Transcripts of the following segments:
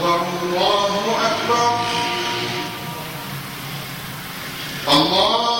أكبر الله أكبر. الله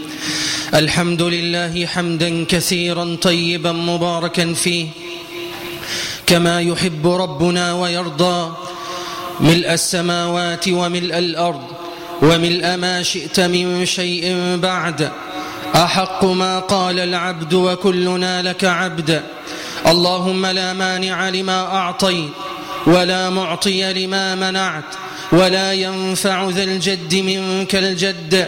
الحمد لله حمدا كثيرا طيبا مباركا فيه. كما يحب ربنا ويرضى. ملء السماوات وملء الأرض وملء ما شئت من شيء بعد. أحق ما قال العبد وكلنا لك عبد. اللهم لا مانع لما أعطيت ولا معطي لما منعت ولا ينفع ذا الجد منك الجد.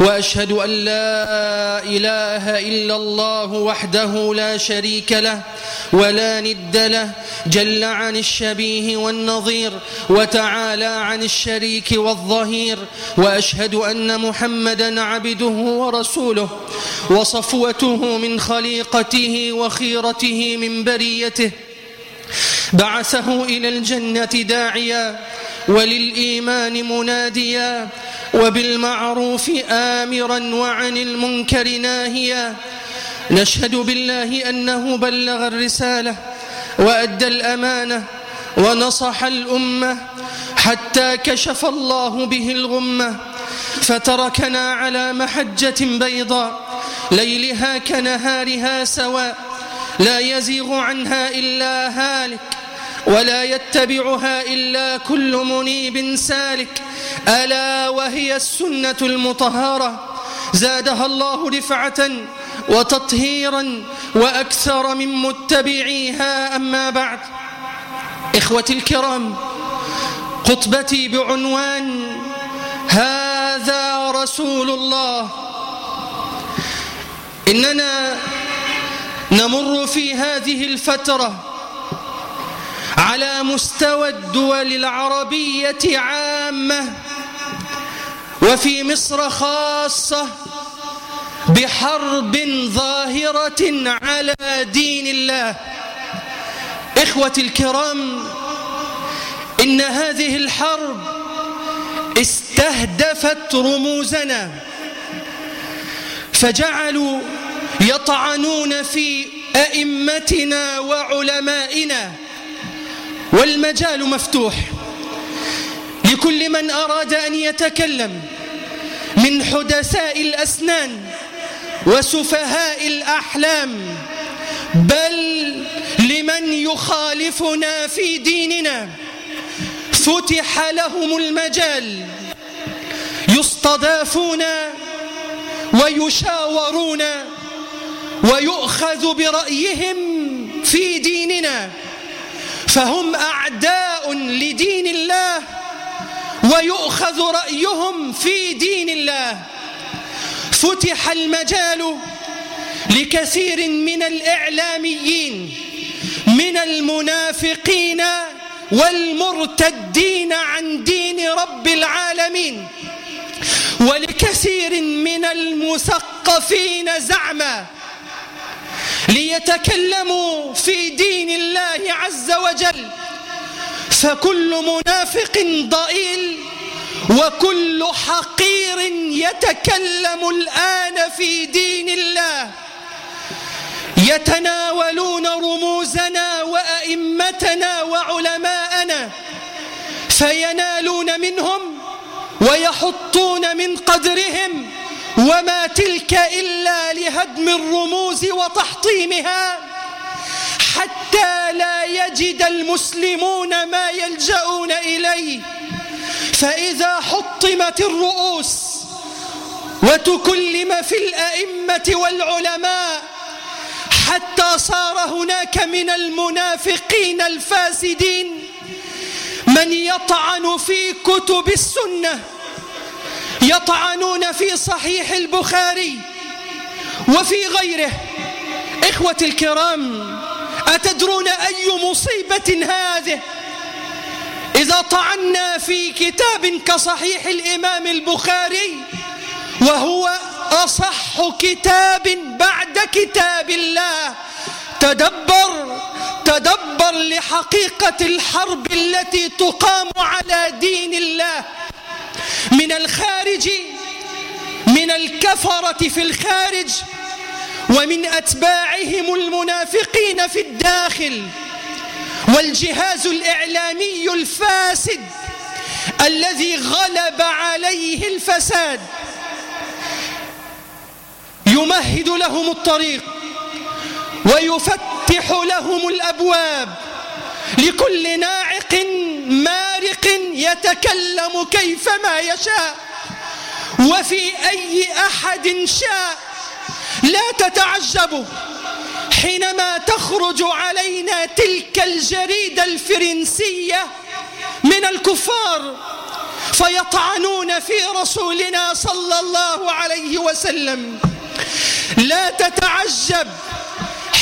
وأشهد أن لا إله إلا الله وحده لا شريك له ولا ند له جل عن الشبيه والنظير وتعالى عن الشريك والظهير وأشهد أن محمدا عبده ورسوله وصفوته من خليقته وخيرته من بريته. بعثه إلى الجنة داعيا وللإيمان مناديا وبالمعروف آمرا وعن المنكر ناهيا. نشهد بالله أنه بلغ الرسالة وأدى الأمانة ونصح الأمة حتى كشف الله به الغمة. فتركنا على محجة بيضاء ليلها كنهارها سواء. لا يزيغ عنها إلا هالك. ولا يتبعها إلا كل منيب سالك. ألا وهي السنة المطهرة. زادها الله رفعة وتطهيرا وأكثر من متبعيها. أما بعد إخوتي الكرام خطبتي بعنوان هذا رسول الله. إننا نمر في هذه الفترة على مستوى الدول العربية عامة وفي مصر خاصة بحرب ظاهرة على دين الله. إخوتي الكرام إن هذه الحرب استهدفت رموزنا فجعلوا يطعنون في أئمتنا وعلمائنا. والمجال مفتوح لكل من أراد أن يتكلم من حدثاء الأسنان وسفهاء الأحلام بل لمن يخالفنا في ديننا فتح لهم المجال يستضافون ويشاورون ويؤخذ برأيهم في ديننا. فهم أعداء لدين الله ويؤخذ رأيهم في دين الله. فتح المجال لكثير من الإعلاميين من المنافقين والمرتدين عن دين رب العالمين ولكثير من المثقفين زعما ليتكلموا في دين الله عز وجل. فكل منافق ضئيل وكل حقير يتكلم الآن في دين الله. يتناولون رموزنا وأئمتنا وعلماءنا. فينالون منهم ويحطون من قدرهم. وما تلك إلا لهدم الرموز وتحطيمها حتى لا يجد المسلمون ما يلجؤون إليه. فإذا حطمت الرؤوس وتكلم في الأئمة والعلماء حتى صار هناك من المنافقين الفاسدين من يطعن في كتب السنة يطعنون في صحيح البخاري وفي غيره. إخوة الكرام أتدرون أي مصيبة هذه؟ إذا طعنا في كتاب كصحيح الإمام البخاري وهو أصح كتاب بعد كتاب الله. تدبر تدبر لحقيقة الحرب التي تقام على دين الله. من الخارج من الكفرة في الخارج ومن أتباعهم المنافقين في الداخل والجهاز الإعلامي الفاسد الذي غلب عليه الفساد. يمهد لهم الطريق ويفتح لهم الأبواب لكل ناعق مارق يتكلم كيفما يشاء وفي أي أحد شاء. لا تتعجبوا حينما تخرج علينا تلك الجريدة الفرنسية من الكفار فيطعنون في رسولنا صلى الله عليه وسلم. لا تتعجب.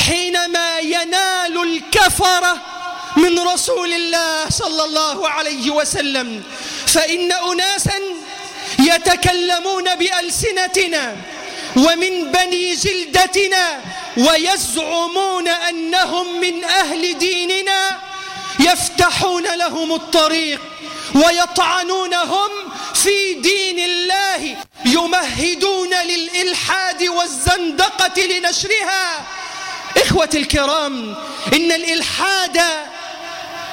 حينما ينال الكفرة من رسول الله صلى الله عليه وسلم. فإن أناسا يتكلمون بألسنتنا ومن بني جلدتنا ويزعمون أنهم من أهل ديننا يفتحون لهم الطريق ويطعنونهم في دين الله يمهدون للإلحاد والزندقة لنشرها. إخوة الكرام إن الإلحاد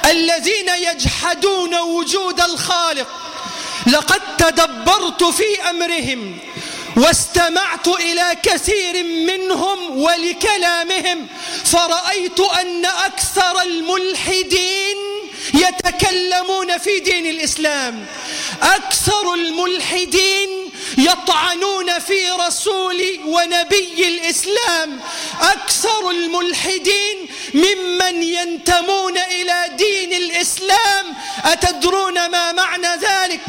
الذين يجحدون وجود الخالق. لقد تدبرت في أمرهم واستمعت إلى كثير منهم ولكلامهم فرأيت أن أكثر الملحدين يتكلمون في دين الإسلام. أكثر الملحدين يطعنون في رسول ونبي الإسلام. أكثر الملحدين ممن ينتمون إلى دين الإسلام. أتدرون ما معنى ذلك؟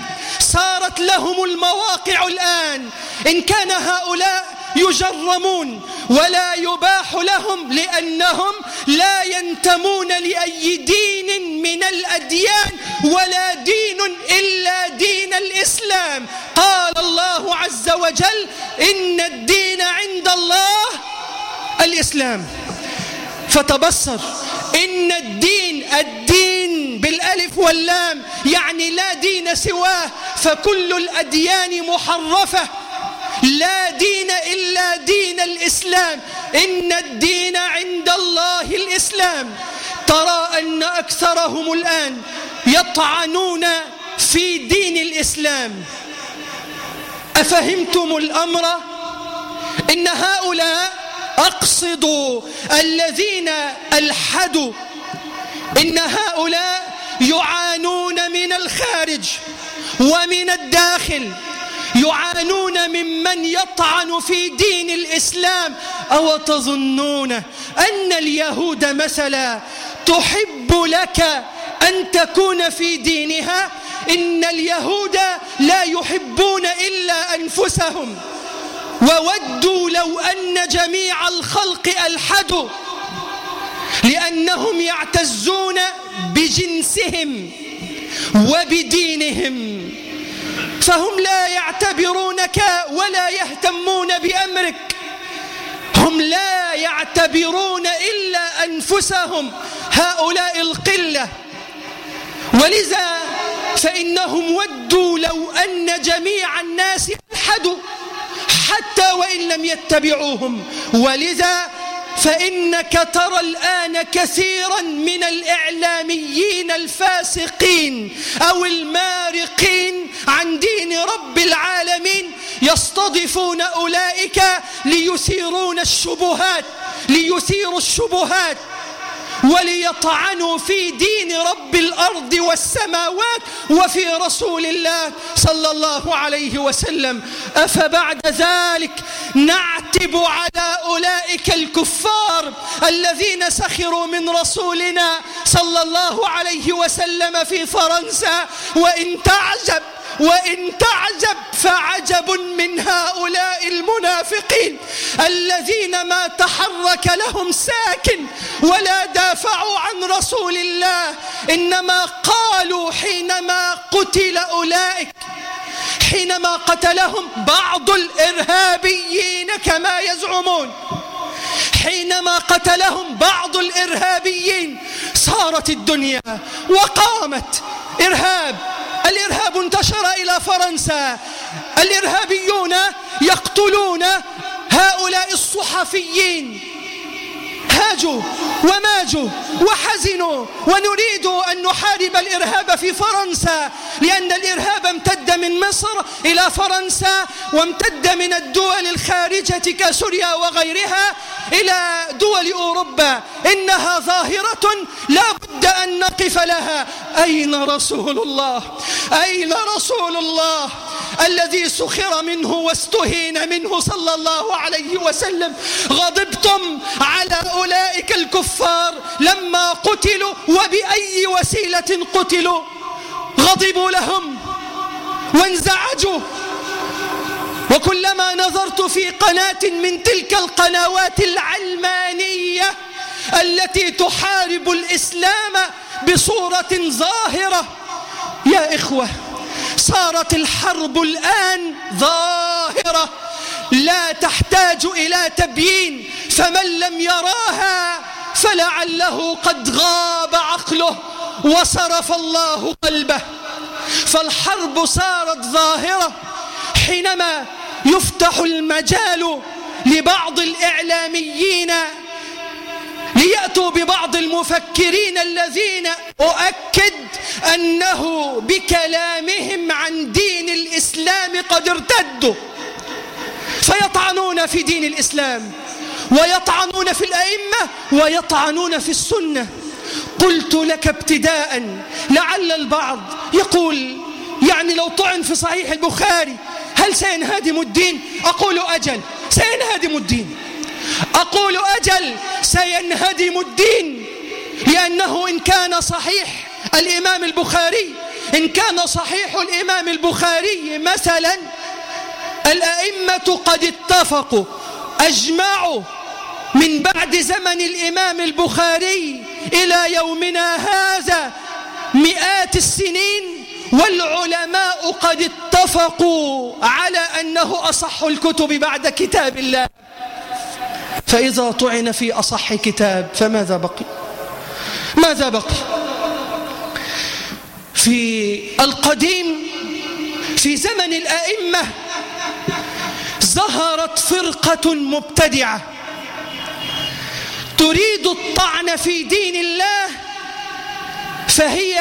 صارت لهم المواقع الآن. إن كان هؤلاء يجرمون ولا يباح لهم لأنهم لا ينتمون لأي دين من الأديان ولا دين إلا دين الإسلام. قال الله عز وجل إن الدين عند الله الإسلام. فتبصر. إن الدين الدين بالألف واللام يعني لا دين سواه فكل الأديان محرفة. لا دين إلا دين الإسلام. إن الدين عند الله الإسلام. ترى أن أكثرهم الآن يطعنون في دين الإسلام. أفهمتم الأمر؟ إن هؤلاء أقصد الذين ألحدوا. إن هؤلاء يعانون من الخارج ومن الداخل يعانون ممن يطعن في دين الإسلام. أو تظنون أن اليهود مثلا تحب لك أن تكون في دينها؟ إن اليهود لا يحبون إلا أنفسهم. وودوا لو أن جميع الخلق ألحدوا لأنهم يعتزون بجنسهم وبدينهم فهم لا يعتبرونك ولا يهتمون بأمرك. هم لا يعتبرون إلا أنفسهم هؤلاء القلة. ولذا فإنهم ودوا لو أن جميع الناس ألحدوا حتى وإن لم يتبعوهم. ولذا فإنك ترى الآن كثيرا من الإعلاميين الفاسقين أو المارقين عن دين رب العالمين يستضيفون أولئك ليثيرون الشبهات ليثيروا الشبهات. وليطعنوا في دين رب الأرض والسماوات وفي رسول الله صلى الله عليه وسلم. أفبعد ذلك نعتب على أولئك الكفار الذين سخروا من رسولنا صلى الله عليه وسلم في فرنسا. وإن تعجب وإن تعجب فعجب من هؤلاء المنافقين الذين ما تحرك لهم ساكن ولا دافعوا عن رسول الله. إنما قالوا حينما قتل أولئك حينما قتلهم بعض الإرهابيين كما يزعمون. حينما قتلهم بعض الإرهابيين صارت الدنيا وقامت. إرهاب الإرهاب انتشر إلى فرنسا. الإرهابيون يقتلون هؤلاء الصحفيين. هاجوا وماجوا وحزنوا ونريد أن نحارب الإرهاب في فرنسا لأن الإرهاب امتد من مصر إلى فرنسا وامتد من الدول الخارجة كسوريا وغيرها إلى دول أوروبا. إنها ظاهرة لا بد أن نقف لها. أين رسول الله؟ أين رسول الله الذي سخر منه واستهين منه صلى الله عليه وسلم؟ غضبتم على أولئك الكفار لما قتلوا وبأي وسيلة قتلوا غضبوا لهم وانزعجوا. وكلما نظرت في قناة من تلك القنوات العلمانية التي تحارب الإسلام بصورة ظاهرة يا إخوة صارت الحرب الآن ظاهرة. لا تحتاج إلى تبيين فمن لم يراها فلعله قد غاب عقله وصرف الله قلبه. فالحرب صارت ظاهرة حينما يفتح المجال لبعض الإعلاميين ليأتوا ببعض المفكرين الذين أؤكد أنه بكلامهم عن دين الإسلام قد ارتدوا. فيطعنون في دين الإسلام ويطعنون في الأئمة ويطعنون في السنة. قلت لك ابتداء لعل البعض يقول يعني لو طعن في صحيح البخاري هل سينهدم الدين؟ أقول أجل سينهدم الدين. أقول أجل سينهدم الدين. لأنه إن كان صحيح الإمام البخاري إن كان صحيح الإمام البخاري مثلا الأئمة قد اتفقوا أجمعوا من بعد زمن الإمام البخاري إلى يومنا هذا مئات السنين والعلماء قد اتفقوا على أنه أصح الكتب بعد كتاب الله. فإذا طعن في أصح كتاب فماذا بقي؟ ماذا بقي؟ في القديم في زمن الأئمة ظهرت فرقة مبتدعة. تريد الطعن في دين الله فهي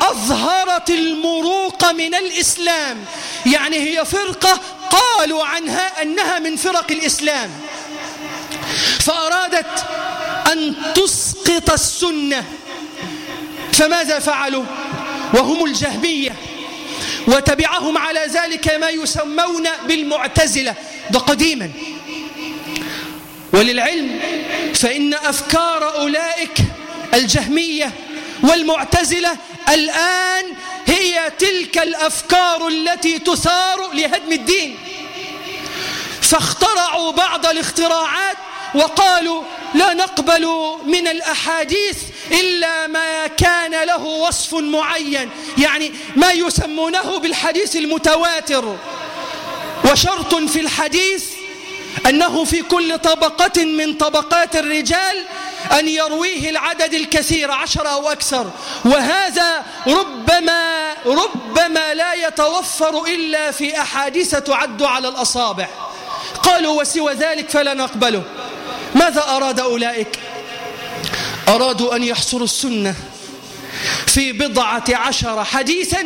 أظهرت المروق من الإسلام. يعني هي فرقة قالوا عنها أنها من فرق الإسلام. فأرادت أن تسقط السنة. فماذا فعلوا؟ وهم الجهمية. وتبعهم على ذلك ما يسمون بالمعتزلة. ده قديما. وللعلم فإن أفكار أولئك الجهمية والمعتزلة الآن هي تلك الأفكار التي تثار لهدم الدين. فاخترعوا بعض الاختراعات وقالوا لا نقبل من الأحاديث إلا ما كان له وصف معين. يعني ما يسمونه بالحديث المتواتر. وشرط في الحديث أنه في كل طبقة من طبقات الرجال أن يرويه العدد الكثير عشرة أو أكثر. وهذا ربما ربما لا يتوفر إلا في أحاديث تعد على الأصابع. قالوا وسوى ذلك فلا نقبله. ماذا أراد أولئك؟ أرادوا أن يحصروا السنة في بضعة عشر حديثا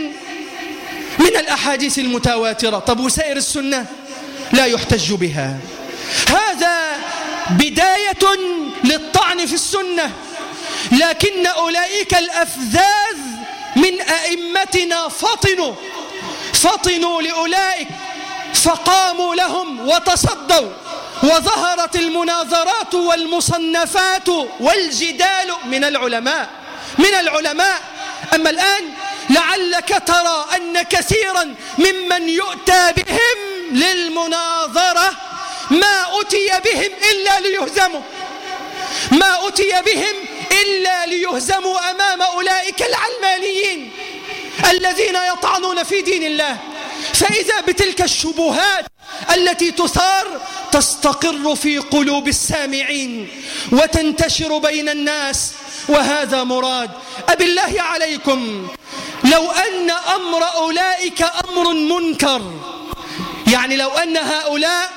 من الأحاديث المتواترة. طب وسائر السنة؟ لا يحتج بها. هذا بداية للطعن في السنة. لكن أولئك الأفذاذ من أئمتنا فطنوا. فطنوا لأولئك فقاموا لهم وتصدوا. وظهرت المناظرات والمصنفات والجدال من العلماء. من العلماء. أما الآن لعلك ترى أن كثيرا ممن يؤتى بهم للمناظرة ما أتي بهم إلا ليهزموا. ما أتي بهم إلا ليهزموا أمام أولئك العلمانيين. الذين يطعنون في دين الله. فإذا بتلك الشبهات التي تثار تستقر في قلوب السامعين وتنتشر بين الناس. وهذا مراد. أبي الله عليكم لو أن أمر أولئك أمر منكر. يعني لو أن هؤلاء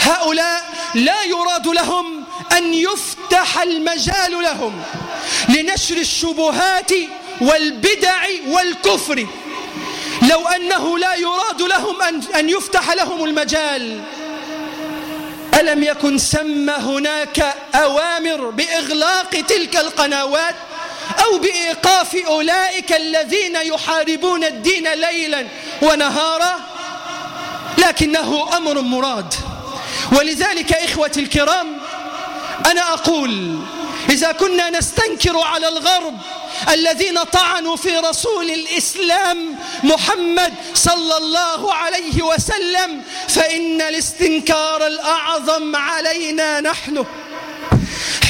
هؤلاء لا يراد لهم أن يفتح المجال لهم. لنشر الشبهات والبدع والكفر. لو أنه لا يراد لهم أن, أن يفتح لهم المجال. ألم يكن ثم هناك أوامر بإغلاق تلك القنوات أو بإيقاف أولئك الذين يحاربون الدين ليلا ونهارا؟ لكنه أمر مراد. ولذلك إخوتي الكرام أنا أقول إذا كنا نستنكر على الغرب الذين طعنوا في رسول الإسلام محمد صلى الله عليه وسلم فإن الاستنكار الأعظم علينا نحن.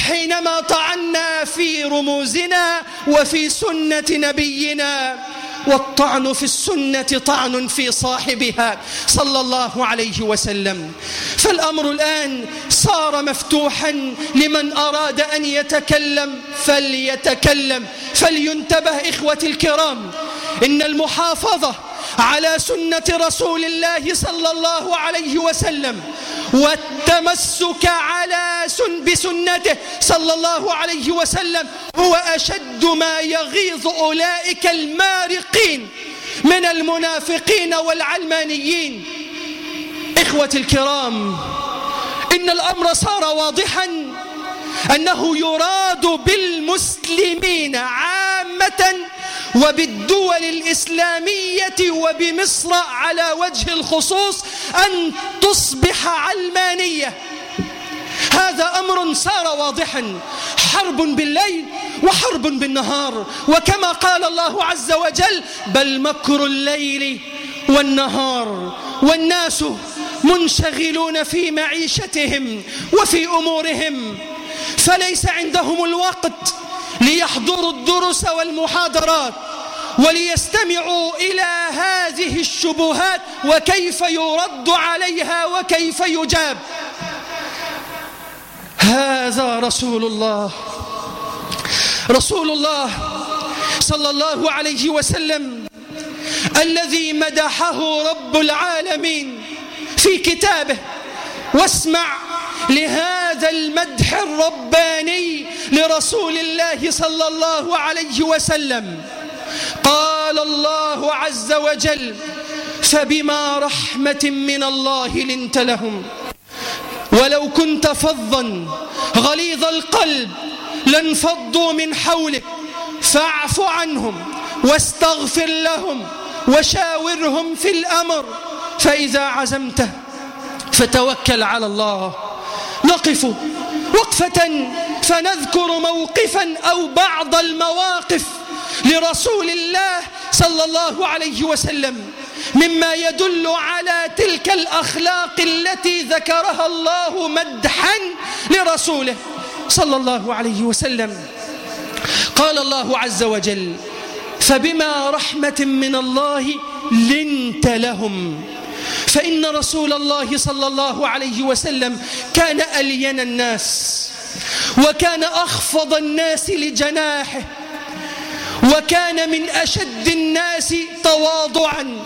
حينما طعنا في رموزنا وفي سنة نبينا والطعن في السنة طعن في صاحبها صلى الله عليه وسلم. فالأمر الآن صار مفتوحا لمن أراد أن يتكلم فليتكلم فلينتبه إخوتي الكرام. إن المحافظة على سنة رسول الله صلى الله عليه وسلم. والتمسك على سن بسنته صلى الله عليه وسلم هو أشد ما يغيظ أولئك المارقين من المنافقين والعلمانيين. إخوتي الكرام إن الأمر صار واضحا أنه يراد بالمسلمين عامة وبالدول الإسلامية وبمصر على وجه الخصوص أن تصبح علمانية. هذا أمر صار واضحا حرب بالليل وحرب بالنهار. وكما قال الله عز وجل بل مكر الليل والنهار والناس منشغلون في معيشتهم وفي أمورهم. فليس عندهم الوقت ليحضروا الدروس والمحاضرات وليستمعوا إلى هذه الشبهات وكيف يرد عليها وكيف يجاب. هذا رسول الله. رسول الله صلى الله عليه وسلم الذي مدحه رب العالمين في كتابه واسمع لهذا المدح الرباني لرسول الله صلى الله عليه وسلم. قال الله عز وجل فبما رحمة من الله لنت لهم. ولو كنت فظا غليظ القلب لانفضوا من حولك فاعف عنهم واستغفر لهم وشاورهم في الأمر. فإذا عزمت فتوكل على الله. نقف وقفة فنذكر موقفا أو بعض المواقف لرسول الله صلى الله عليه وسلم مما يدل على تلك الأخلاق التي ذكرها الله مدحا لرسوله صلى الله عليه وسلم. قال الله عز وجل فبما رحمة من الله لنت لهم فإن رسول الله صلى الله عليه وسلم كان ألين الناس وكان أخفض الناس لجناحه وكان من أشد الناس تواضعا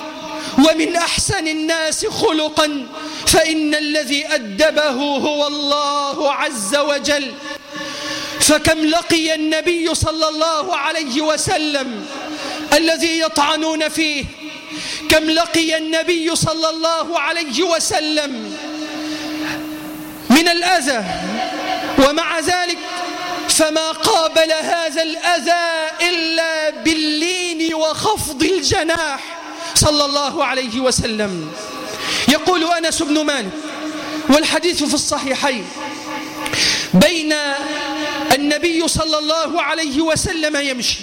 ومن أحسن الناس خلقا فإن الذي أدبه هو الله عز وجل فكم لقي النبي صلى الله عليه وسلم الذي يطعنون فيه كم لقي النبي صلى الله عليه وسلم من الأذى ومع ذلك فما قابل هذا الأذى إلا باللين وخفض الجناح صلى الله عليه وسلم. يقول أنس بن مالك والحديث في الصحيحين بين النبي صلى الله عليه وسلم يمشي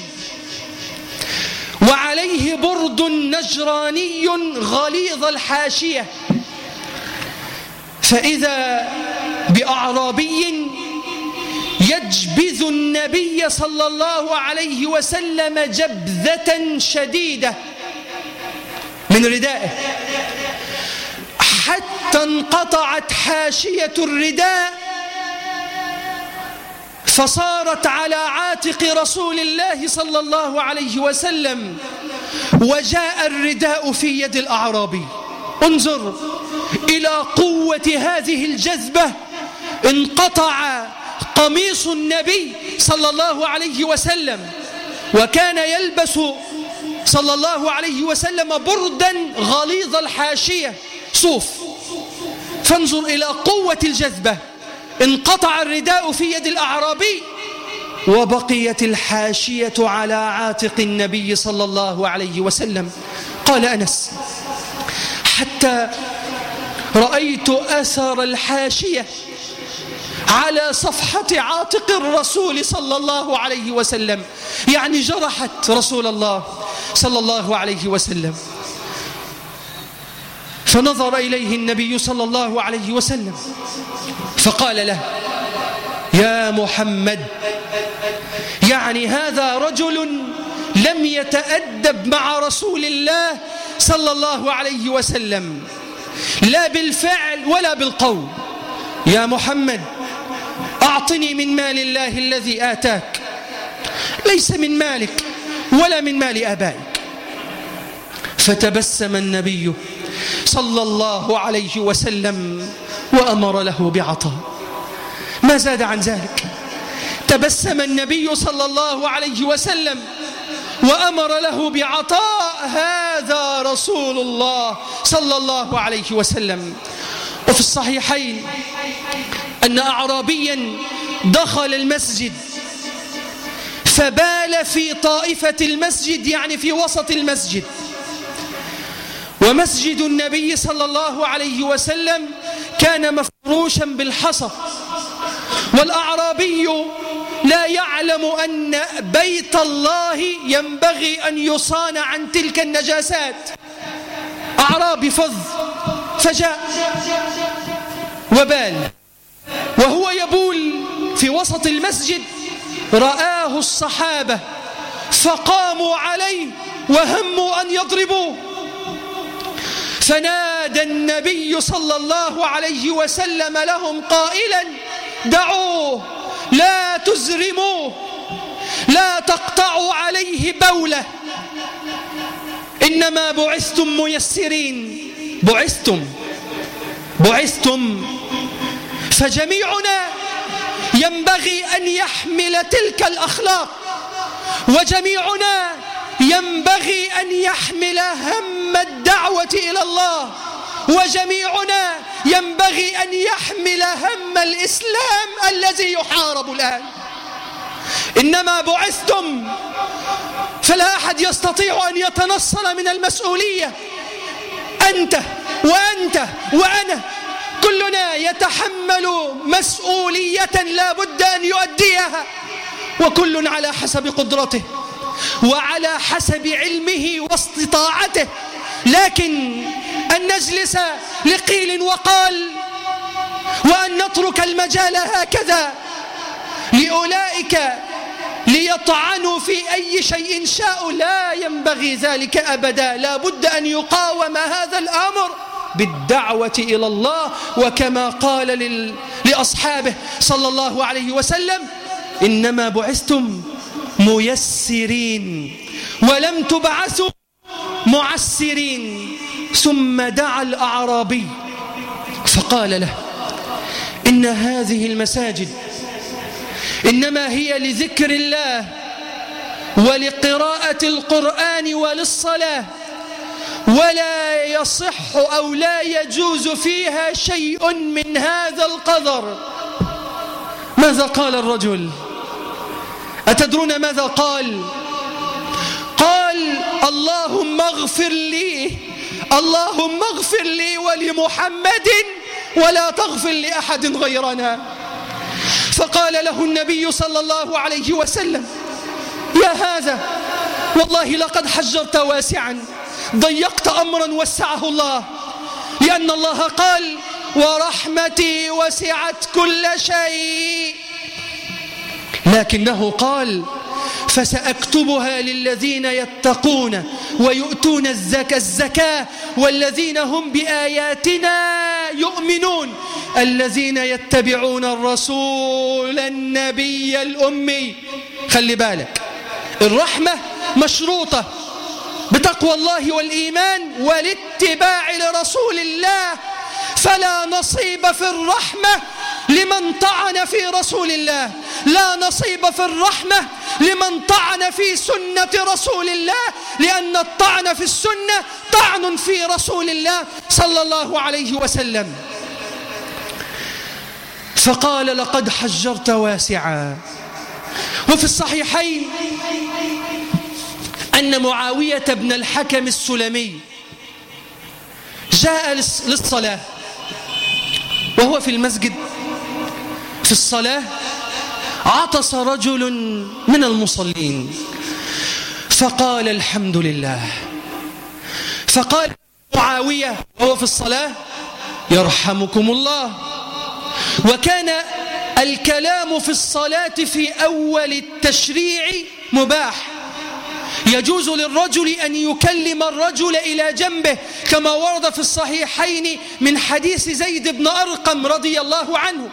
وعليه برد نجراني غليظ الحاشية. فإذا بأعرابي يجبذ النبي صلى الله عليه وسلم جبذة شديدة من ردائه. حتى انقطعت حاشية الرداء فصارت على عاتق رسول الله صلى الله عليه وسلم وجاء الرداء في يد الأعرابي. انظر إلى قوة هذه الجذبة انقطع قميص النبي صلى الله عليه وسلم وكان يلبس صلى الله عليه وسلم بردا غليظ الحاشية صوف. فانظر إلى قوة الجذبة. انقطع الرداء في يد الأعرابي وبقيت الحاشية على عاتق النبي صلى الله عليه وسلم. قال أنس حتى رأيت أثر الحاشية على صفحة عاتق الرسول صلى الله عليه وسلم. يعني جرحت رسول الله صلى الله عليه وسلم. فنظر إليه النبي صلى الله عليه وسلم فقال له يا محمد يعني هذا رجل لم يتأدب مع رسول الله صلى الله عليه وسلم لا بالفعل ولا بالقول. يا محمد أعطني من مال الله الذي آتاك ليس من مالك ولا من مال آبائك. فتبسم النبي صلى الله عليه وسلم وأمر له بعطاء. ما زاد عن ذلك. تبسم النبي صلى الله عليه وسلم وأمر له بعطاء هذا رسول الله صلى الله عليه وسلم. وفي الصحيحين أن أعرابيا دخل المسجد فبال في طائفة المسجد يعني في وسط المسجد. ومسجد النبي صلى الله عليه وسلم كان مفروشا بالحصى. والأعرابي لا يعلم أن بيت الله ينبغي أن يصان عن تلك النجاسات. أعرابي فظ فجاء وبال. وهو يبول في وسط المسجد رآه الصحابة فقاموا عليه وهموا أن يضربوه. فنادى النبي صلى الله عليه وسلم لهم قائلا دعوه لا تزرموه لا تقطعوا عليه بولة. إنما بعثتم ميسرين. بعثتم بعثتم. فجميعنا ينبغي أن يحمل تلك الأخلاق وجميعنا ينبغي أن يحمل هم الدعوة إلى الله. وجميعنا ينبغي أن يحمل هم الإسلام الذي يحارب الآن. إنما بعثتم فلا أحد يستطيع أن يتنصل من المسؤولية. أنت وأنت وأنا كلنا يتحمل مسؤولية لا بد أن يؤديها. وكل على حسب قدرته. وعلى حسب علمه واستطاعته لكن أن نجلس لقيل وقال وأن نترك المجال هكذا لأولئك ليطعنوا في أي شيء شاءوا لا ينبغي ذلك أبدا لا بد أن يقاوم هذا الأمر بالدعوة إلى الله وكما قال. لأصحابه صلى الله عليه وسلم إنما بعثتم ميسرين ولم تبعثوا معسرين. ثم دعا الأعرابي فقال له إن هذه المساجد إنما هي لذكر الله ولقراءة القرآن وللصلاة ولا يصح أو لا يجوز فيها شيء من هذا القدر. ماذا قال الرجل؟ أتدرون ماذا قال؟ قال اللهم اغفر لي اللهم اغفر لي ولمحمد ولا تغفر لأحد غيرنا. فقال له النبي صلى الله عليه وسلم يا هذا والله لقد حجرت واسعا ضيقت أمرا وسعه الله. لأن الله قال ورحمتي وسعت كل شيء. لكنه قال فسأكتبها للذين يتقون ويؤتون الزكاة الزكاة والذين هم بآياتنا يؤمنون. الذين يتبعون الرسول النبي الأمي. خلي بالك. الرحمة مشروطة بتقوى الله والإيمان والاتباع لرسول الله. فلا نصيب في الرحمة لمن طعن في رسول الله. لا نصيب في الرحمة لمن طعن في سنة رسول الله لأن الطعن في السنة طعن في رسول الله صلى الله عليه وسلم. فقال لقد حجرت واسعا. وفي الصحيحين أن معاوية بن الحكم السلمي جاء للصلاة وهو في المسجد. في الصلاة عطس رجل من المصلين فقال الحمد لله. فقال معاوية وهو في الصلاة يرحمكم الله. وكان الكلام في الصلاة في أول التشريع مباح. يجوز للرجل أن يكلم الرجل إلى جنبه كما ورد في الصحيحين من حديث زيد بن أرقم رضي الله عنه.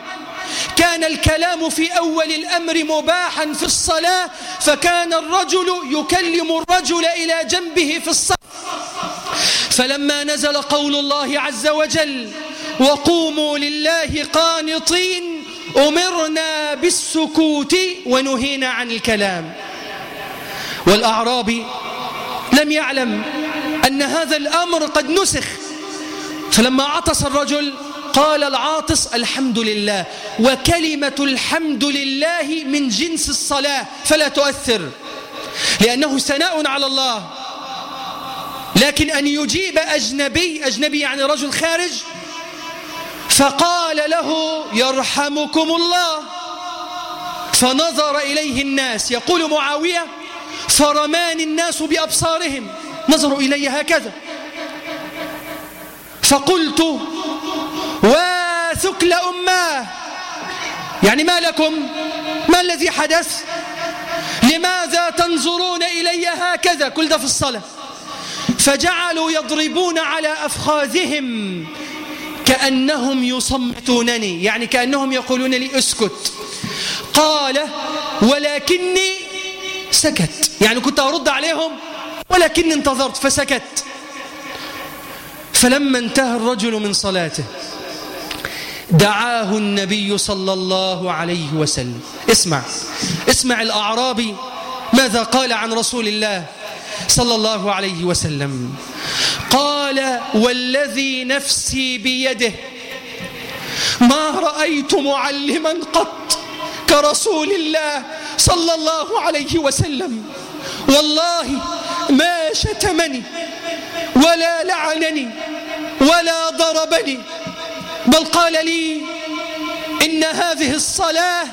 كان الكلام في أول الأمر مباحا في الصلاة فكان الرجل يكلم الرجل إلى جنبه في الصلاة. فلما نزل قول الله عز وجل وقوموا لله قانطين أمرنا بالسكوت ونهينا عن الكلام. والأعرابي لم يعلم أن هذا الأمر قد نسخ. فلما عطس الرجل قال العاطس الحمد لله وكلمة الحمد لله من جنس الصلاة فلا تؤثر لأنه ثناء على الله. لكن أن يجيب أجنبي أجنبي يعني رجل خارج فقال له يرحمكم الله. فنظر إليه الناس يقول معاوية فرماني الناس بأبصارهم. نظروا إلي هكذا. فقلت واثكل أماه يعني ما لكم؟ ما الذي حدث؟ لماذا تنظرون إلي هكذا؟ كل ده في الصلاة. فجعلوا يضربون على أفخاذهم كأنهم يصمتونني يعني كأنهم يقولون لي اسكت. قال ولكني سكت. يعني كنت أرد عليهم ولكني انتظرت فسكت. فلما انتهى الرجل من صلاته دعاه النبي صلى الله عليه وسلم. اسمع اسمع الأعرابي ماذا قال عن رسول الله صلى الله عليه وسلم. قال والذي نفسي بيده ما رأيت معلما قط كرسول الله صلى الله عليه وسلم. والله ما شتمني ولا لعنني ولا ضربني بل قال لي إن هذه الصلاة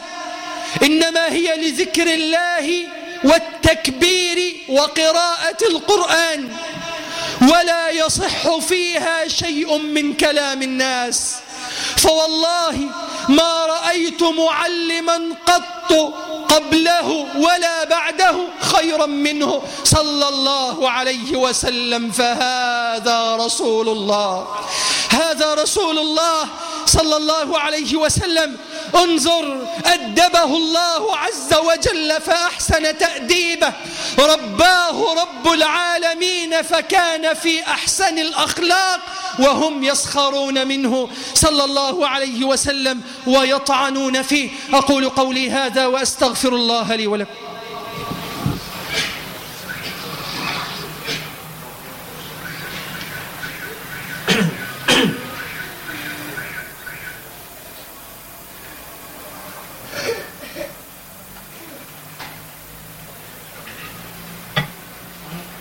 إنما هي لذكر الله والتكبير وقراءة القرآن ولا يصح فيها شيء من كلام الناس. فوالله ما رأيت معلما قط قبله ولا بعده خيرا منه. صلى الله عليه وسلم فهذا رسول الله. هذا رسول الله صلى الله عليه وسلم. انظر أدبه الله عز وجل فأحسن تأديبه. رباه رب العالمين فكان في أحسن الأخلاق وهم يسخرون منه صلى الله عليه وسلم ويطعنون فيه. أقول قولي هذا وأستغفر الله لي ولكم.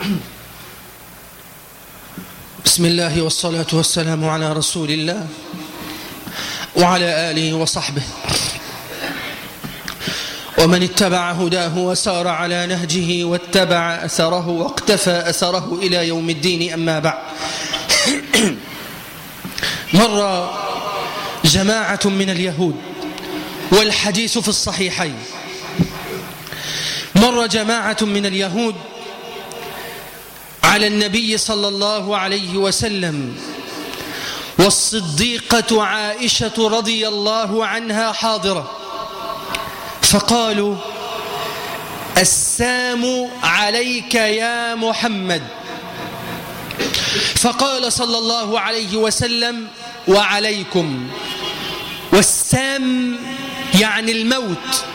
بسم الله والصلاة والسلام على رسول الله وعلى آله وصحبه. ومن اتبع هداه وسار على نهجه واتبع أثره واقتفى أثره إلى يوم الدين أما بعد. مر جماعة من اليهود والحديث في الصحيحين. مر جماعة من اليهود على النبي صلى الله عليه وسلم. والصديقة عائشة رضي الله عنها حاضرة. فقالوا السام عليك يا محمد. فقال صلى الله عليه وسلم وعليكم. والسام يعني الموت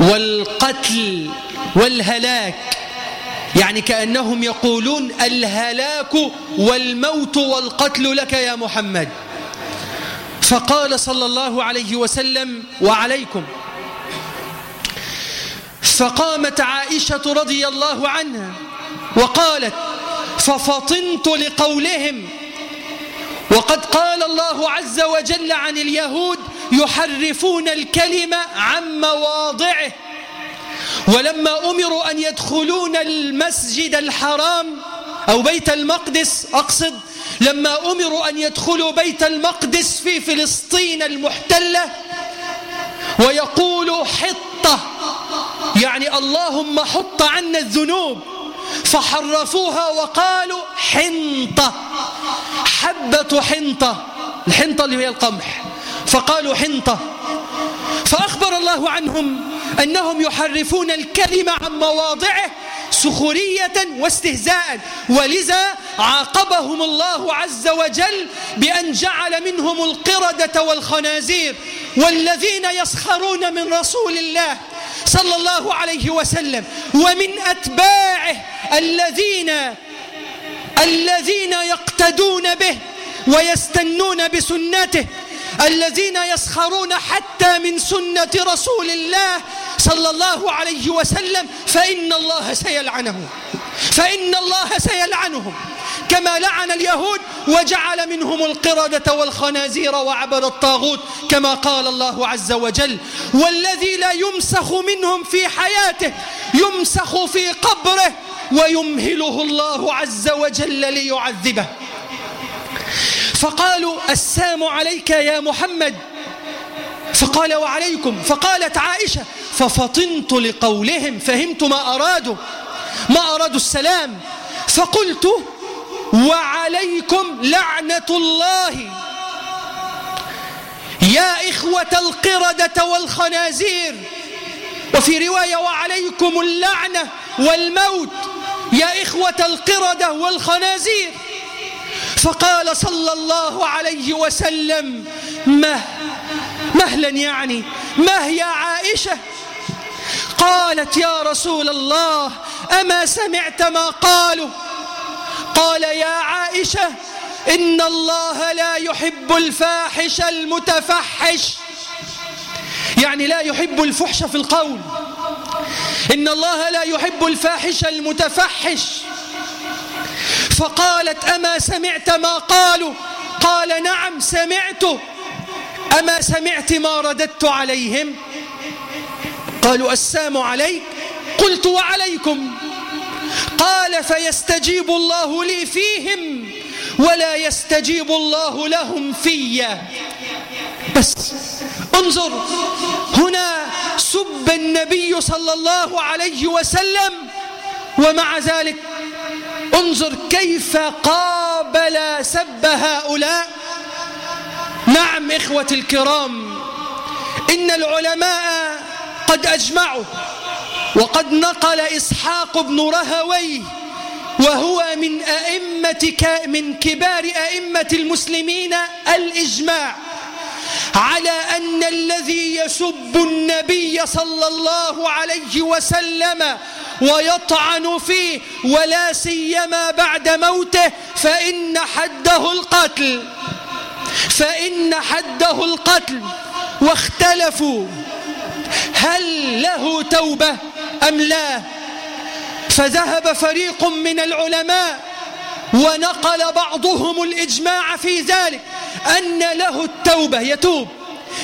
والقتل والهلاك. يعني كأنهم يقولون الهلاك والموت والقتل لك يا محمد. فقال صلى الله عليه وسلم وعليكم. فقامت عائشة رضي الله عنها وقالت ففطنت لقولهم. وقد قال الله عز وجل عن اليهود يحرفون الكلمة عن مواضعه. ولما أمروا أن يدخلون المسجد الحرام أو بيت المقدس أقصد لما أمروا أن يدخلوا بيت المقدس في فلسطين المحتلة ويقولوا حطة يعني اللهم حط عنا الذنوب. فحرفوها وقالوا حنطة حبة حنطة. الحنطة اللي هي القمح. فقالوا حنطة. فأخبر الله عنهم أنهم يحرفون الكلمة عن مواضعه سخرية واستهزاء. ولذا عاقبهم الله عز وجل بأن جعل منهم القردة والخنازير والذين يسخرون من رسول الله صلى الله عليه وسلم ومن أتباعه الذين الذين يقتدون به ويستنون بسنته الذين يسخرون حتى من سنة رسول الله صلى الله عليه وسلم فإن الله سيلعنهم. فإن الله سيلعنهم. كما لعن اليهود وجعل منهم القردة والخنازير وعبد الطاغوت كما قال الله عز وجل والذي لا يمسخ منهم في حياته يمسخ في قبره ويمهله الله عز وجل ليعذبه. فقالوا السام عليك يا محمد. فقال وعليكم. فقالت عائشة ففطنت لقولهم فهمت ما أرادوا ما أرادوا السلام. فقلت وعليكم لعنة الله. يا إخوة القردة والخنازير. وفي رواية وعليكم اللعنة والموت. يا إخوة القردة والخنازير. فقال صلى الله عليه وسلم مه مهلا يعني مه يا عائشة؟ قالت يا رسول الله أما سمعت ما قالوا؟ قال يا عائشة إن الله لا يحب الفاحش المتفحش. يعني لا يحب الفحش في القول. إن الله لا يحب الفاحش المتفحش. فقالت أما سمعت ما قالوا؟ قال نعم سمعت. أما سمعت ما رددت عليهم؟ قالوا السام عليك. قلت وعليكم. قال فيستجيب الله لي فيهم ولا يستجيب الله لهم فيا بس انظر هنا سب النبي صلى الله عليه وسلم ومع ذلك انظر كيف قابل سب هؤلاء. نعم إخوة الكرام إن العلماء قد أجمعوا وقد نقل إسحاق بن رهوي وهو من أئمة من كبار أئمة المسلمين الإجماع. على أن الذي يسب النبي صلى الله عليه وسلم ويطعن فيه ولا سيما بعد موته فإن حده القتل فإن حده القتل. واختلفوا. هل له توبة أم لا؟ فذهب فريق من العلماء ونقل بعضهم الإجماع في ذلك أن له التوبة يتوب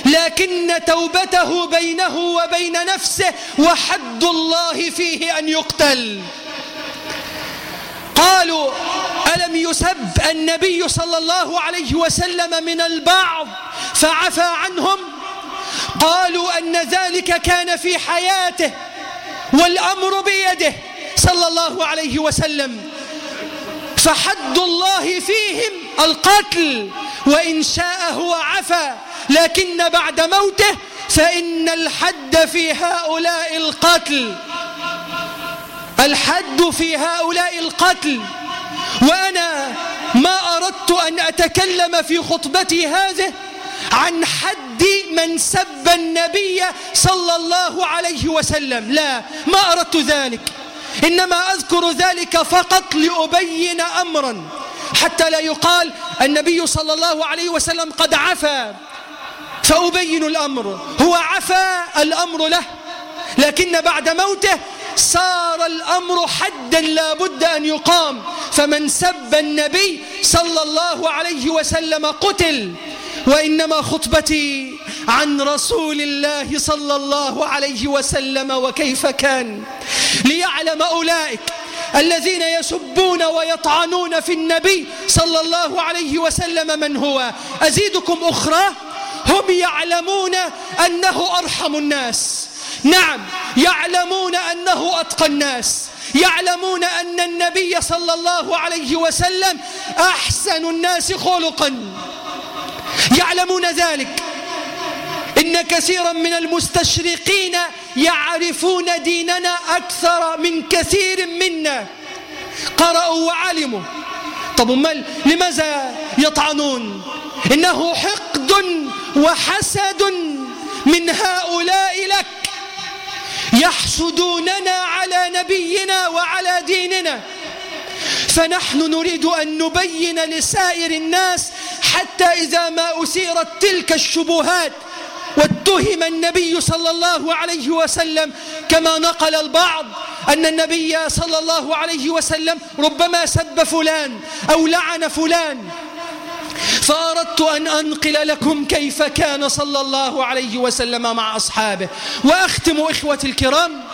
لكن توبته بينه وبين نفسه وحد الله فيه أن يقتل. قالوا ألم يسب النبي صلى الله عليه وسلم من البعض فعفى عنهم؟ قالوا أن ذلك كان في حياته والأمر بيده صلى الله عليه وسلم. فحد الله فيهم القتل وإن شاء هو عفى لكن بعد موته فإن الحد في هؤلاء القتل. الحد في هؤلاء القتل. وأنا ما أردت أن أتكلم في خطبتي هذه عن حد من سب النبي صلى الله عليه وسلم. لا ما أردت ذلك. إنما أذكر ذلك فقط لأبين أمرا. حتى لا يقال النبي صلى الله عليه وسلم قد عفى فأبين الأمر. هو عفى الأمر له لكن بعد موته صار الأمر حدا لا بد أن يقام. فمن سب النبي صلى الله عليه وسلم قتل وإنما خطبتي عن رسول الله صلى الله عليه وسلم وكيف كان. ليعلم أولئك الذين يسبون ويطعنون في النبي صلى الله عليه وسلم من هو. أزيدكم أخرى؟ هم يعلمون أنه أرحم الناس. نعم يعلمون أنه أتقى الناس. يعلمون أن النبي صلى الله عليه وسلم أحسن الناس خلقا. يعلمون ذلك. إن كثيرا من المستشرقين يعرفون ديننا أكثر من كثير منا. قرأوا وعلموا. طب أمال لماذا يطعنون؟ إنه حقد وحسد من هؤلاء لك. يحسدوننا على نبينا وعلى ديننا. فنحن نريد أن نبين لسائر الناس حتى إذا ما أثيرت تلك الشبهات واتهم النبي صلى الله عليه وسلم كما نقل البعض أن النبي صلى الله عليه وسلم ربما سب فلان أو لعن فلان. فأردت أن أنقل لكم كيف كان صلى الله عليه وسلم مع أصحابه. وأختم إخوتي الكرام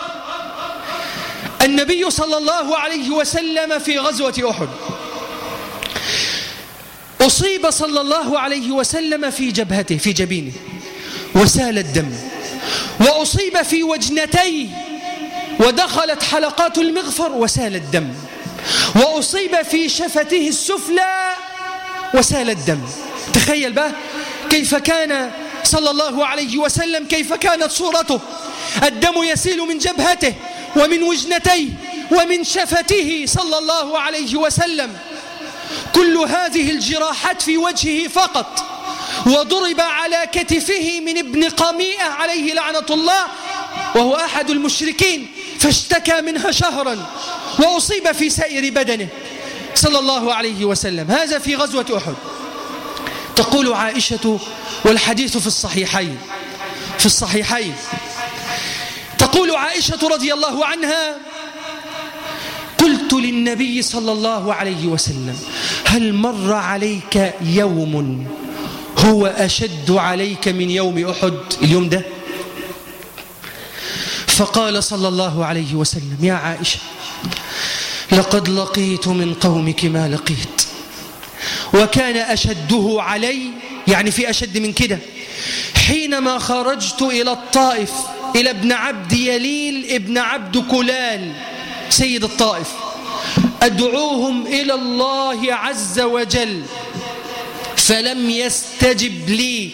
النبي صلى الله عليه وسلم في غزوة أحد. أصيب صلى الله عليه وسلم في جبهته في جبينه. وسال الدم. وأصيب في وجنتيه ودخلت حلقات المغفر وسال الدم. وأصيب في شفته السفلى وسال الدم. تخيل بقى كيف كان صلى الله عليه وسلم كيف كانت صورته. الدم يسيل من جبهته ومن وجنتيه ومن شفته صلى الله عليه وسلم. كل هذه الجراحات في وجهه فقط. وضرب على كتفه من ابن قميئة عليه لعنة الله وهو أحد المشركين فاشتكى منها شهرا وأصيب في سائر بدنه. صلى الله عليه وسلم. هذا في غزوة أحد. تقول عائشة والحديث في الصحيحين. في الصحيحين. تقول عائشة رضي الله عنها قلت للنبي صلى الله عليه وسلم هل مر عليك يوم هو أشد عليك من يوم أحد اليوم ده؟ فقال صلى الله عليه وسلم يا عائشة لقد لقيت من قومك ما لقيت. وكان أشده علي يعني في أشد من كده حينما خرجت إلى الطائف إلى ابن عبد يليل ابن عبد كلال سيد الطائف أدعوهم إلى الله عز وجل. فلم يستجب لي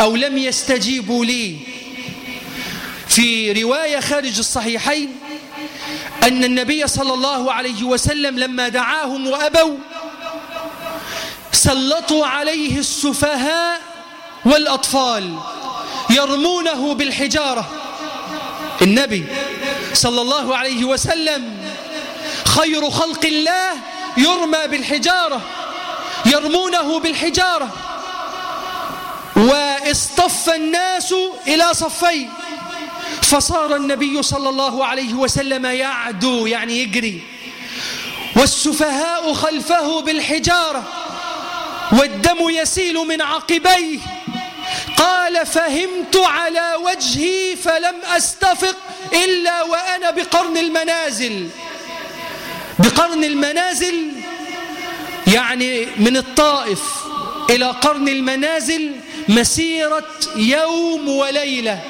أو لم يستجيبوا لي. في رواية خارج الصحيحين أن النبي صلى الله عليه وسلم لما دعاهم وأبوا سلطوا عليه السفهاء والأطفال يرمونه بالحجارة. النبي صلى الله عليه وسلم خير خلق الله يرمى بالحجارة. يرمونه بالحجارة. واصطف الناس إلى صفين فصار النبي صلى الله عليه وسلم يعدو يعني يجري. والسفهاء خلفه بالحجارة. والدم يسيل من عقبيه. قال فهمت على وجهي فلم أستفق إلا وأنا بقرن المنازل. بقرن المنازل يعني من الطائف إلى قرن المنازل مسيرة يوم وليلة.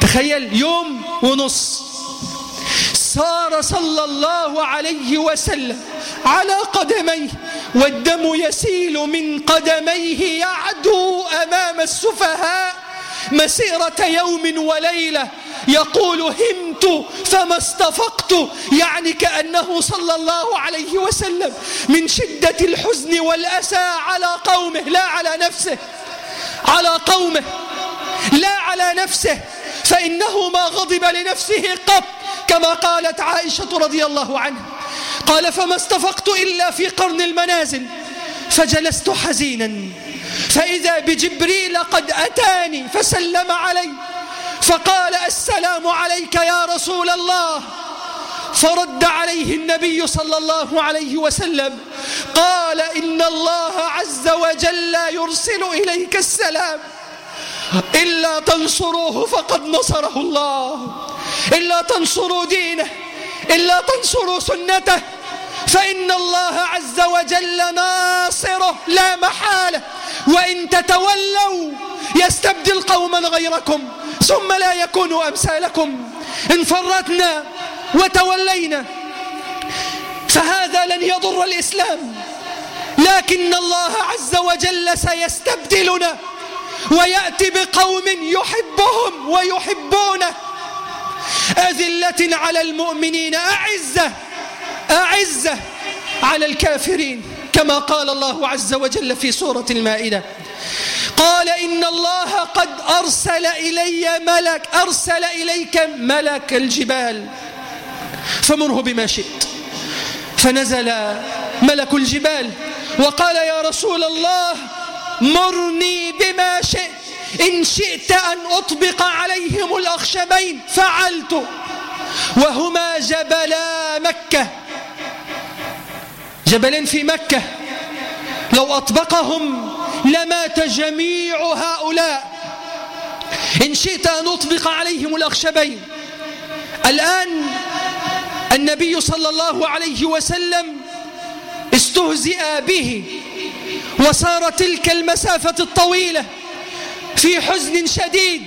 تخيل يوم ونص. سار صلى الله عليه وسلم على قدميه والدم يسيل من قدميه يعدو أمام السفهاء. مسيرة يوم وليلة يقول همت فما استفقت يعني كأنه صلى الله عليه وسلم من شدة الحزن والأسى على قومه لا على نفسه على قومه لا على نفسه فإنه ما غضب لنفسه قط كما قالت عائشة رضي الله عنها. قال فما استفقت إلا في قرن المنازل فجلست حزينا. فإذا بجبريل قد أتاني فسلم علي فقال السلام عليك يا رسول الله. فرد عليه النبي صلى الله عليه وسلم قال إن الله عز وجل يرسل إليك السلام إلا تنصروه فقد نصره الله إلا تنصروا دينه إلا تنصروا سنته. فإن الله عز وجل ناصره لا محالة. وإن تتولوا يستبدل قوما غيركم ثم لا يكونوا أمثالكم. إن فرطنا وتولينا فهذا لن يضر الإسلام. لكن الله عز وجل سيستبدلنا ويأتي بقوم يحبهم ويحبونه. أذلة على المؤمنين أعزة. أعزة على الكافرين كما قال الله عز وجل في سورة المائدة. قال إن الله قد أرسل إلي ملك أرسل إليك ملك الجبال فمره بما شئت. فنزل ملك الجبال وقال يا رسول الله مرني بما شئت إن شئت أن أطبق عليهم الأخشبين فعلت وهما جبلا مكة. جبلين في مكة. لو أطبقهم لمات جميع هؤلاء. إن شئت أن أطبق عليهم الأخشبين. الآن النبي صلى الله عليه وسلم استهزئ به وصار تلك المسافة الطويلة في حزن شديد.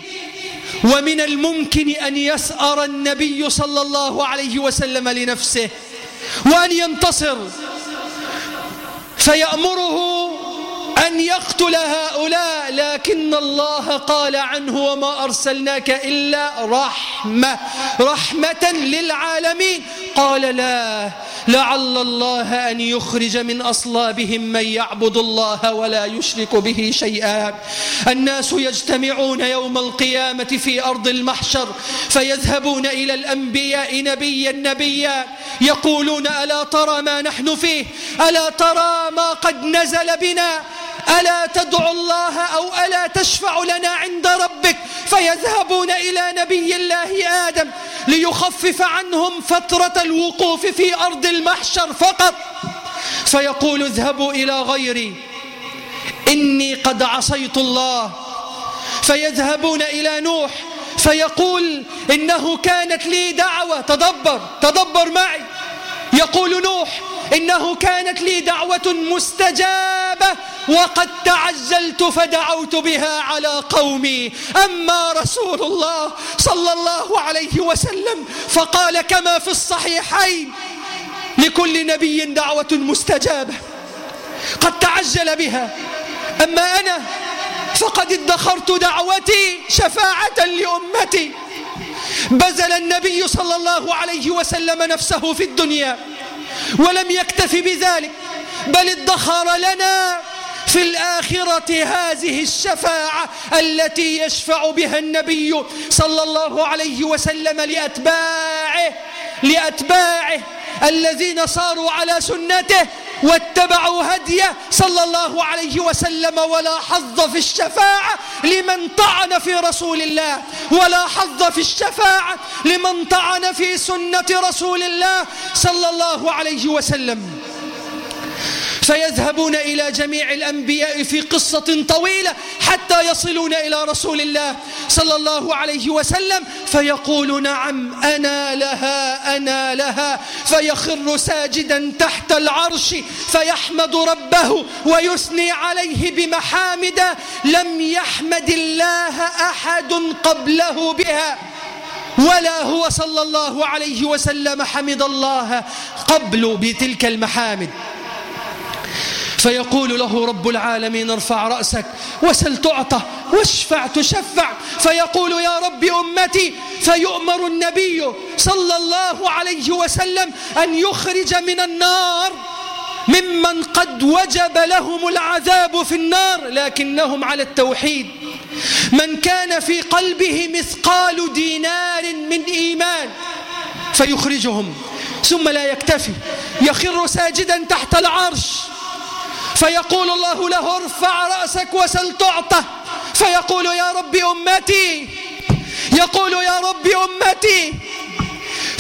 ومن الممكن أن يسأر النبي صلى الله عليه وسلم لنفسه وأن ينتصر. فيأمره أن يقتل هؤلاء لكن الله قال عنه وما أرسلناك إلا رحمة رحمة للعالمين. قال لا لعل الله أن يخرج من أصلابهم من يعبد الله ولا يشرك به شيئا. الناس يجتمعون يوم القيامة في أرض المحشر فيذهبون إلى الأنبياء نبيا نبيا يقولون ألا ترى ما نحن فيه؟ ألا ترى ما قد نزل بنا؟ ألا تدعو الله أو ألا تشفع لنا عند ربك فيذهبون إلى نبي الله آدم ليخفف عنهم فترة الوقوف في أرض المحشر فقط. فيقول اذهبوا إلى غيري. إني قد عصيت الله. فيذهبون إلى نوح. فيقول إنه كانت لي دعوة. تدبر تدبر معي. يقول نوح إنه كانت لي دعوة مستجابة وقد تعجلت فدعوت بها على قومي. أما رسول الله صلى الله عليه وسلم فقال كما في الصحيحين لكل نبي دعوة مستجابة قد تعجل بها. أما أنا فقد ادخرت دعوتي شفاعة لأمتي. بذل النبي صلى الله عليه وسلم نفسه في الدنيا. ولم يكتف بذلك بل ادخر لنا في الآخرة هذه الشفاعة التي يشفع بها النبي صلى الله عليه وسلم لأتباعه لأتباعه الذين صاروا على سنته. واتبعوا هديه صلى الله عليه وسلم ولا حظ في الشفاعة لمن طعن في رسول الله ولا حظ في الشفاعة لمن طعن في سنة رسول الله صلى الله عليه وسلم. فيذهبون إلى جميع الأنبياء في قصة طويلة حتى يصلون إلى رسول الله صلى الله عليه وسلم فيقول نعم أنا لها أنا لها. فيخر ساجدا تحت العرش فيحمد ربه ويثني عليه بمحامد لم يحمد الله أحد قبله بها. ولا هو صلى الله عليه وسلم حمد الله قبل بتلك المحامد. فيقول له رب العالمين ارفع رأسك وسل تعطى واشفع تشفع فيقول يا رب أمتي فيؤمر النبي صلى الله عليه وسلم أن يخرج من النار ممن قد وجب لهم العذاب في النار لكنهم على التوحيد من كان في قلبه مثقال دينار من إيمان فيخرجهم ثم لا يكتفي يخر ساجدا تحت العرش فيقول الله له ارفع رأسك وسل تعطى. فيقول يا رب أمتي. يقول يا رب أمتي.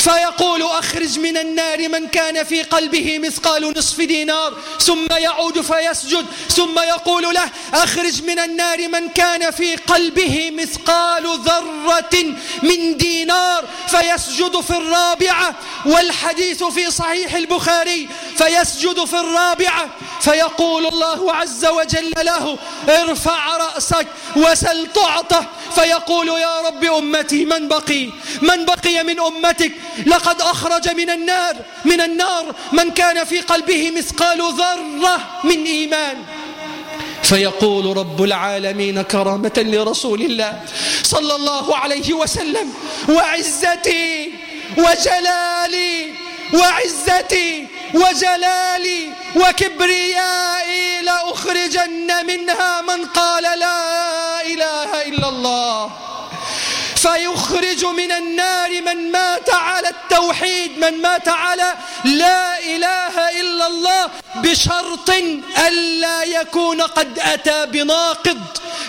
فيقول أخرج من النار من كان في قلبه مثقال نصف دينار ثم يعود فيسجد ثم يقول له أخرج من النار من كان في قلبه مثقال ذرة من دينار فيسجد في الرابعة والحديث في صحيح البخاري فيسجد في الرابعة فيقول الله عز وجل له ارفع رأسك وسل تعطى فيقول يا رب أمتي من بقي من بقي من أمتك لقد أخرج من النار من النار من كان في قلبه مثقال ذرة من إيمان. فيقول رب العالمين كرامة لرسول الله صلى الله عليه وسلم وعزتي وجلالي وعزتي وجلالي وكبريائي لأخرجن منها من قال لا إله إلا الله. فيخرج من النار من مات على التوحيد من مات على لا إله إلا الله بشرط ألا يكون قد أتى بناقض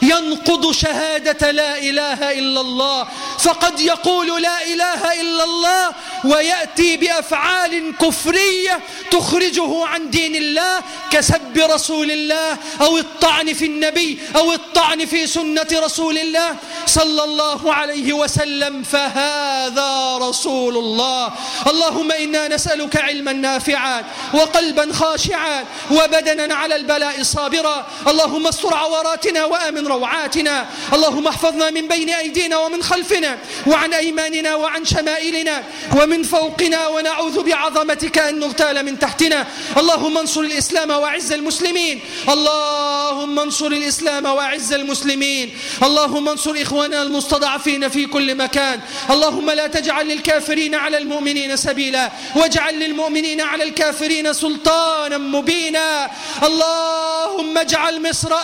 ينقض شهادة لا إله إلا الله. فقد يقول لا إله إلا الله ويأتي بأفعال كفرية تخرجه عن دين الله كسب رسول الله أو الطعن في النبي أو الطعن في سنة رسول الله صلى الله عليه وسلم فهذا رسول الله. اللهم إنا نسألك علما نافعا وقلبا خاشعا وبدنا على البلاء صابرا. اللهم استر عوراتنا وآمن روعاتنا. اللهم احفظنا من بين أيدينا ومن خلفنا وعن أيماننا وعن شمائلنا ومن فوقنا ونعوذ بعظمتك أن نغتال من تحتنا. اللهم انصر الإسلام وعز المسلمين. اللهم انصر الإسلام وعز المسلمين. اللهم انصر إخواننا المستضعفين في كل مكان. اللهم لا تجعل للكافرين على المؤمنين سبيلا واجعل للمؤمنين على الكافرين سلطانا مبينا. اللهم اجعل مصر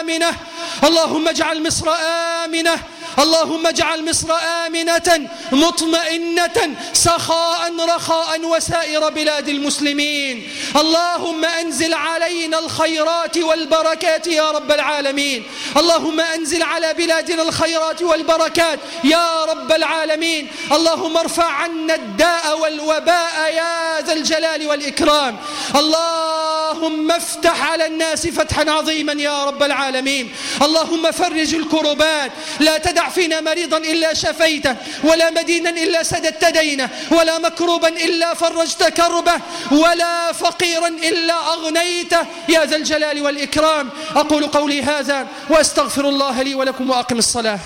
آمنة. اللهم اجعل مصر آمنة. اللهم اجعل مصر آمنة مطمئنة سخاء رخاء وسائر بلاد المسلمين. اللهم أنزل علينا الخيرات والبركات يا رب العالمين. اللهم أنزل على بلادنا الخيرات والبركات يا رب العالمين. اللهم ارفع عنا الداء والوباء يا ذا الجلال والإكرام. اللهم افتح على الناس فتحا عظيما يا رب العالمين. اللهم فرج الكربات. لا تدع فينا مريضا إلا شفيته ولا مدينا إلا سددت دينه ولا مكروبا إلا فرجت كربه ولا فقيرا إلا أغنيته. يا ذا الجلال والإكرام أقول قولي هذا وأستغفر الله لي ولكم وأقم الصلاة.